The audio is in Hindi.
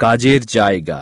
काजेर जाएगा।